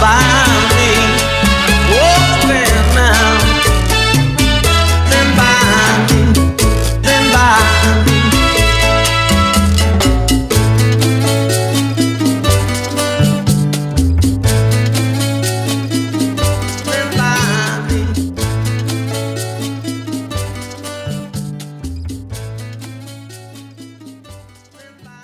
Bye.